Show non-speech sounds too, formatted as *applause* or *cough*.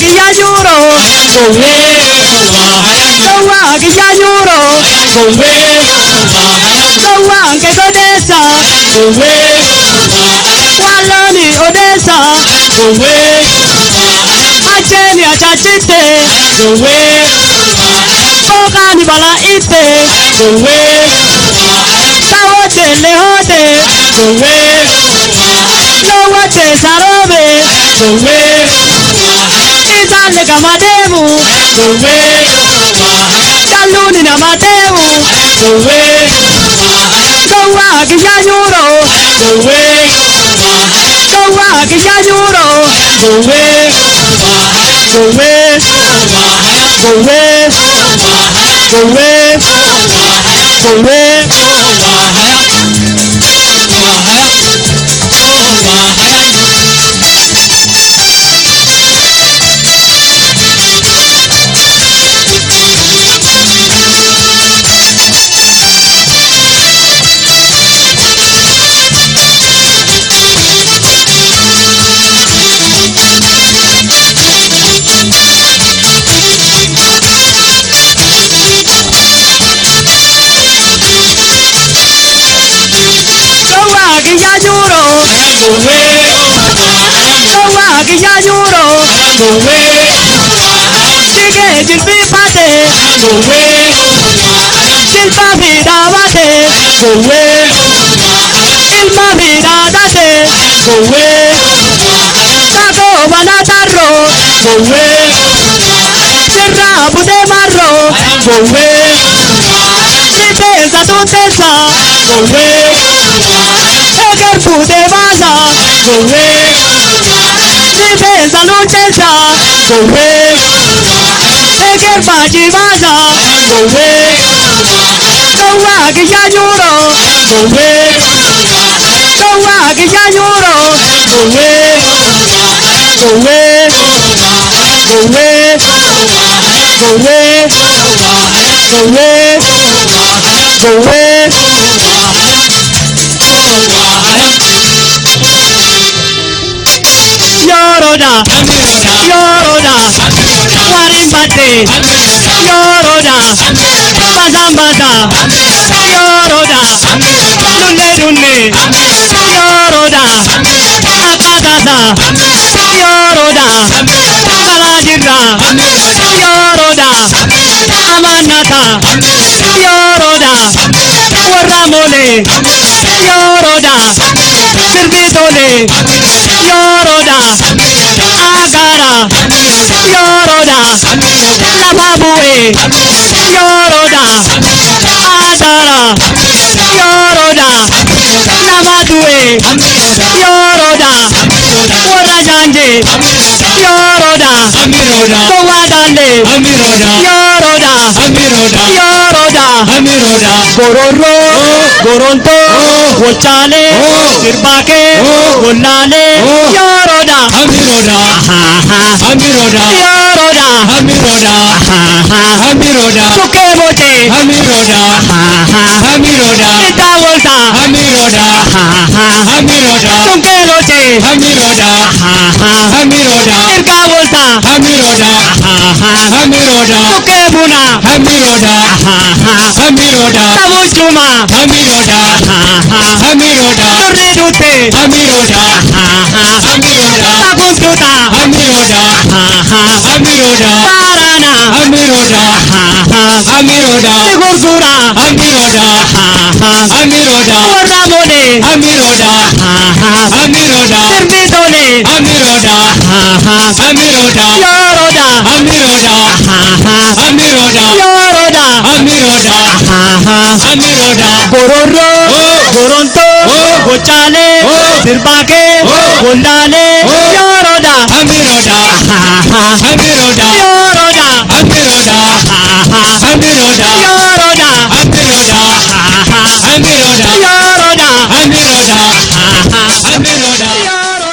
kiyanyuro Kowe wahaya Sowa kiyanyuro Kowe wahaya Sowa nke Odessa Kowe Waloni Odessa Kowe Acheni achachite Kowe Kokani bala ite Kowe Sawote lehote Kowe Lowote sarobe Kowe Isale kamademu Kowe Kaluni na matemu Kowe Sowa kiyanyuro Kowe Sowa kiyanyuro Kowe Kowe Kowe Kowe Kowe Sowa Owó àkíyá yúrò. Ṣíkè jìlbí pàdé. Ṣílbà mi dá wáde. Ilmà mi dá dáde. Sáko wàlá dárò. Ṣírà àbúdé márò. Ṣíbè ìsàtúntẹ̀sà. kòwé níbi ìsọlú tẹsán kòwé eke fàájì bàzà kòwé kòwé àkíyá yúrò. Kòwé kòwé àkíyá yúrò. Kòwé kòwé kòwé kòwé kòwé kòwé kòwé. Yoroda Yoroda Warimbate Yoroda Bazambata Yoroda Lunne Lunne Yoroda Akagasa Yoroda Kalajira Yoroda Amanata. Yoroda Warramole 신라바보에 여로다 아다라 여로다 나마두에 여로다 오라잔데 여로다 도와달래 여로다 여로다 고로로 고론토 고차네 길바케 골라네 여로다 열어다 Hamiroda. Sukemote. Hamiroda. Hamiroda. Itavolta. Hamiroda. Hamiroda. Sukelote. Hamiroda. Hamiroda. Irkavolta. Hamiroda. Hamiroda. Sukemuna. Hamiroda. Hamiroda. Tavuchuma. Hamiroda. Hamiroda. Torredute. Hamiroda. Hamiroda. Takuskuta. Hamiroda. Hamiroda. Amiroda, Amiroda, Gurgura, Amiroda, Amiroda, Gurdamone, Amiroda, Amiroda, Sirbidone, Amiroda, Amiroda, Yoroda, Amiroda, Amiroda, Yoroda, Amiroda, Amiroda, Gororo, oh. Goronto, oh. Gochale, Sirbake, oh. Gondale, Yoroda, Amiroda, *laughs* Amiroda, Yoroda,